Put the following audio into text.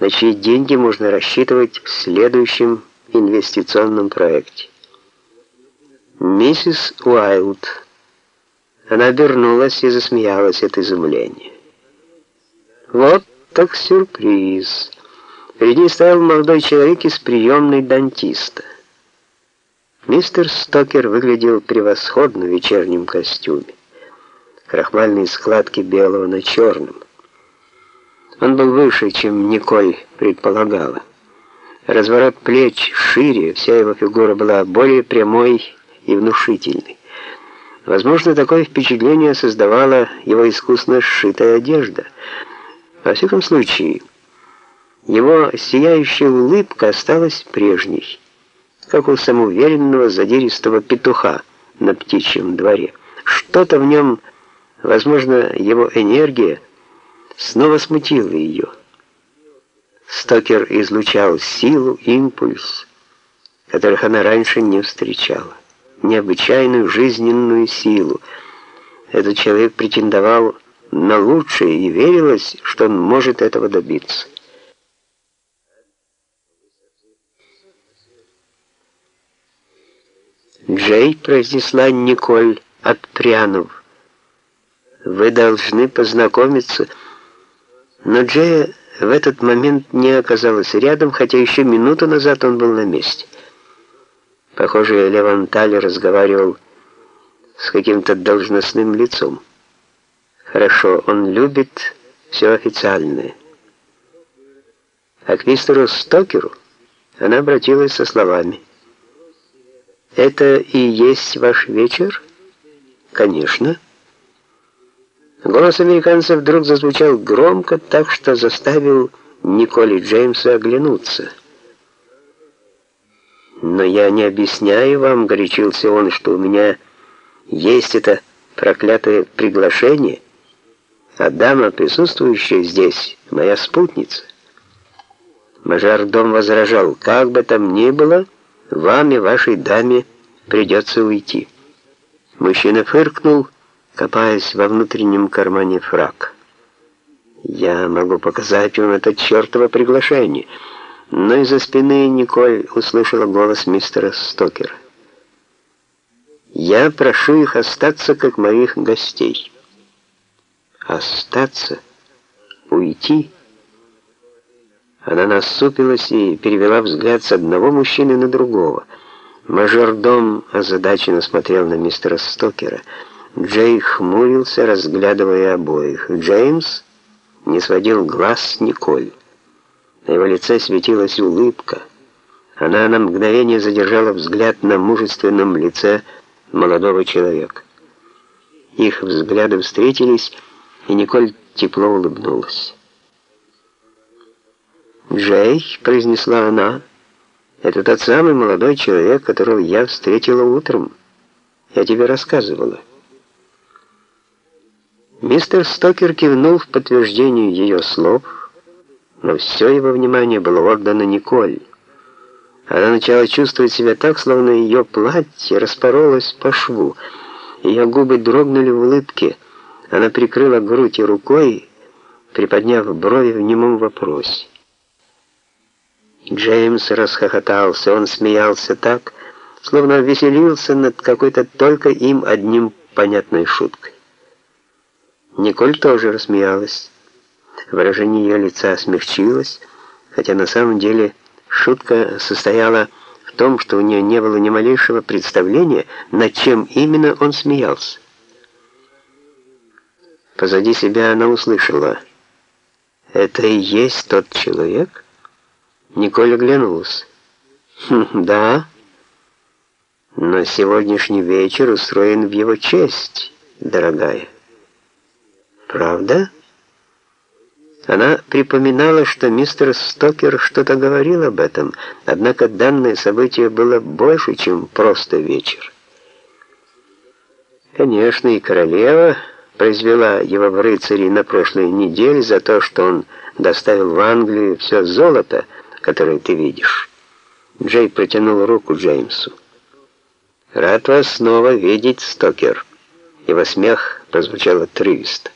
на чьи деньги можно рассчитывать в следующем инвестиционном проекте. Миссис Уайлд. Она обернулась и засмеялась от изумления. Вот так сюрприз. Перед ней стоял молодой человек из приемной дантиста. Мистер Стокер выглядел превосходно в вечернем костюме. Крахмальные складки белого на черном. Он был выше, чем Николь предполагала. Разворот плеч шире, вся его фигура была более прямой и внушительной. Возможно, такое впечатление создавала его искусно сшитая одежда. Во всяком случае, его сияющая улыбка осталась прежней, как у самоуверенного задиристого петуха на птичьем дворе. Что-то в нем, возможно, его энергия, снова смутило ее. Стокер излучал силу, импульс, которых она раньше не встречала, необычайную жизненную силу. Этот человек претендовал на лучшее и верилось, что он может этого добиться. «Джей», — произнесла Николь, отпрянув, — «вы должны познакомиться». Но Джея в этот момент не оказалась рядом, хотя еще минуту назад он был на месте. Похоже, Леванталь разговаривал с каким-то должностным лицом. Хорошо, он любит все официальное. А к мистеру Стокеру она обратилась со словами. «Это и есть ваш вечер?» «Конечно». Голос американца вдруг зазвучал громко, так что заставил Николи Джеймса оглянуться. «Но я не объясняю вам, — горячился он, — что у меня есть это проклятое приглашение, а дама, присутствующая здесь, моя спутница». Мажордом возражал, «Как бы там ни было, вам и вашей даме придется уйти». Мужчина фыркнул, копаясь во внутреннем кармане фрак. «Я могу показать вам это чертово приглашение», но из-за спины Николь услышала голос мистера Стокера. «Я прошу их остаться как моих гостей». «Остаться? Уйти?» Она насупилась и перевела взгляд с одного мужчины на другого. Мажордом озадаченно смотрел на мистера Стокера. Джей хмурился, разглядывая обоих. Джеймс не сводил глаз с Николь. На его лице светилась улыбка. Она на мгновение задержала взгляд на мужественном лице молодого человека. Их взгляды встретились, и Николь тепло улыбнулась. «Джей», — произнесла она, — «это тот самый молодой человек, которого я встретила утром. Я тебе рассказывала». Мистер Стокер кивнул в подтверждение ее слов, но все его внимание было отдано Николь. Она начала чувствовать себя так, словно ее платье распоролось по шву. Ее губы дрогнули в улыбке. Она прикрыла грудь рукой, приподняв брови в немом вопросе. Джеймс расхохотался. Он смеялся так, словно веселился над какой-то только им одним понятной шуткой. Николь тоже рассмеялась. Выражение ее лица смягчилось, хотя на самом деле шутка состояла в том, что у нее не было ни малейшего представления, над чем именно он смеялся. Позади себя она услышала. «Это и есть тот человек?» Николь оглянулась. «Хм, «Да, но сегодняшний вечер устроен в его честь, дорогая». «Правда?» Она припоминала, что мистер Стокер что-то говорил об этом, однако данное событие было больше, чем просто вечер. Конечно, и королева произвела его в рыцари на прошлой неделе за то, что он доставил в Англию все золото, которое ты видишь. Джей протянул руку Джеймсу. «Рад вас снова видеть, Стокер». Его смех прозвучал отрывисто.